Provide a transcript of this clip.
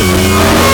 Música